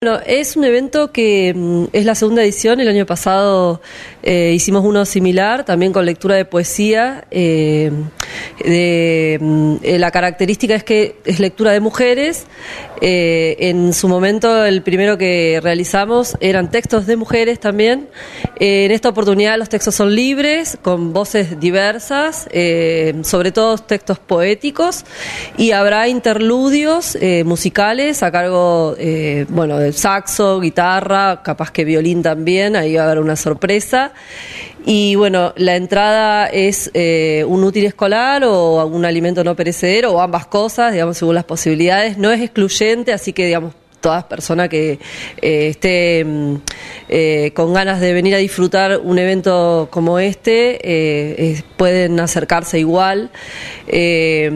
Bueno, es un evento que mm, es la segunda edición. El año pasado eh, hicimos uno similar, también con lectura de poesía. Eh, eh, la característica es que es lectura de mujeres. Eh, en su momento, el primero que realizamos eran textos de mujeres también. Eh, en esta oportunidad, los textos son libres, con voces diversas, sobre todo textos poéticos, y habrá interludios musicales a cargo, bueno, de saxo, guitarra, capaz que violín también, ahí va a haber una sorpresa. Y bueno, la entrada es eh, un útil escolar o un alimento no perecedero o ambas cosas, digamos, según las posibilidades. No es excluyente, así que, digamos, todas personas que eh, esté mm, eh, con ganas de venir a disfrutar un evento como este eh, pueden acercarse igual. Eh,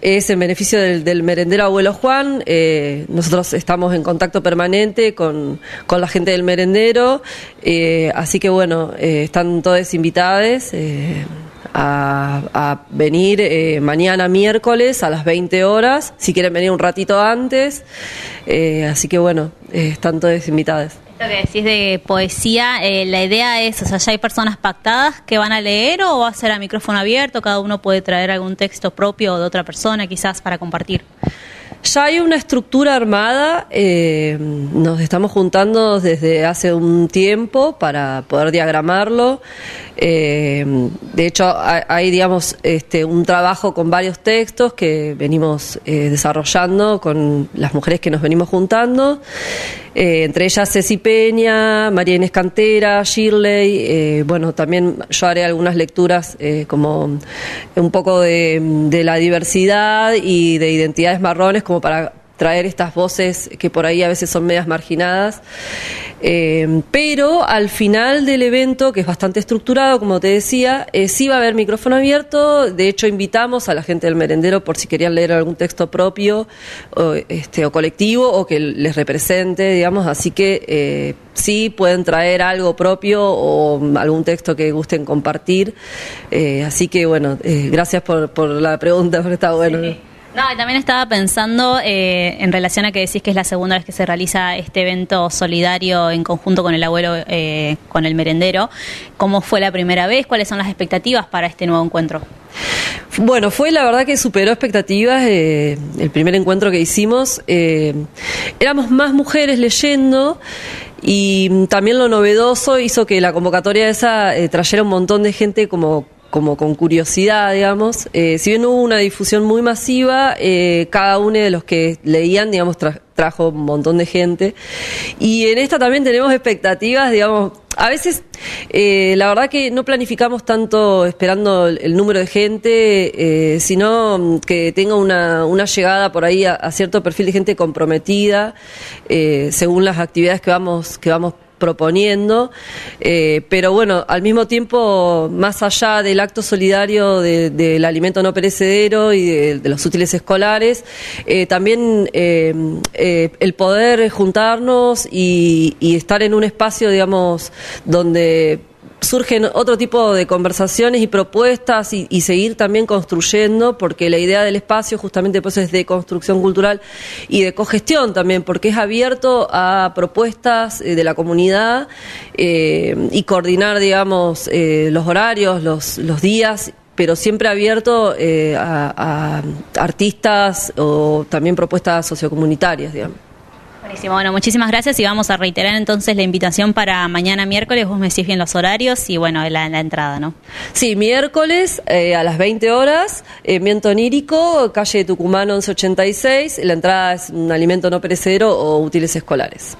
es en beneficio del, del merendero Abuelo Juan. eh, nosotros estamos en contacto permanente con, con la gente del merendero, así que bueno, están todos invitados. A, a venir eh, mañana miércoles a las 20 horas, si quieren venir un ratito antes. Eh, así que bueno, eh, están todos invitados. Esto que decís de poesía, eh, la idea es, o sea, ya hay personas pactadas que van a leer o va a ser a micrófono abierto, cada uno puede traer algún texto propio de otra persona quizás para compartir. Ya hay una estructura armada, eh, nos estamos juntando desde hace un tiempo para poder diagramarlo. Eh, de hecho, ha- hay, digamos, este, un trabajo con varios textos que venimos eh, desarrollando con las mujeres que nos venimos juntando. Entre ellas Ceci Peña, María Inés Cantera, Shirley, bueno, también yo haré algunas lecturas como un poco de, la diversidad y de identidades marrones para traer estas voces que por ahí a veces son medias marginadas. Eh, pero al final del evento, que es bastante estructurado, como te decía, eh, sí va a haber micrófono abierto. De hecho, invitamos a la gente del merendero por si querían leer algún texto propio o, este, o colectivo o que les represente, digamos. Así que eh, sí pueden traer algo propio o algún texto que gusten compartir. Eh, así que, bueno, gracias por, por la pregunta, porque está bueno. No, y también estaba pensando eh, en relación a que decís que es la segunda vez que se realiza este evento solidario en conjunto con el abuelo, eh, con el merendero. ¿Cómo fue la primera vez? ¿Cuáles son las expectativas para este nuevo encuentro? Bueno, fue la verdad que superó expectativas eh, el primer encuentro que hicimos. eh, éramos más mujeres leyendo y también lo novedoso hizo que la convocatoria esa eh, trayera un montón de gente como como con curiosidad, digamos. Eh, si bien hubo una difusión muy masiva, eh, cada uno de los que leían, digamos, tra- trajo un montón de gente. Y en esta también tenemos expectativas, digamos, a veces, eh, la verdad que no planificamos tanto esperando el, número de gente, sino mm, que tenga una, una llegada por ahí a, a cierto perfil de gente comprometida, según las actividades que vamos, que vamos proponiendo, eh, pero bueno, al mismo tiempo, más allá del acto solidario de- del alimento no perecedero y de, de los útiles escolares, eh, también eh, el poder juntarnos y, y estar en un espacio, digamos, donde surgen otro tipo de conversaciones y propuestas y, seguir también construyendo, porque la idea del espacio justamente pues es de construcción cultural y de cogestión también, porque es abierto a propuestas eh, de la comunidad eh, y coordinar, digamos, eh, los horarios, los, los días pero siempre abierto eh, a, a artistas o también propuestas sociocomunitarias, digamos. Buenísimo, bueno, muchísimas gracias y vamos a reiterar entonces la invitación para mañana miércoles, vos me decís bien los horarios y bueno, la, la entrada, ¿no? Sí, miércoles eh, a las 20 horas, en Viento Onírico, calle Tucumán 1186. La entrada es un alimento no perecedero o útiles escolares.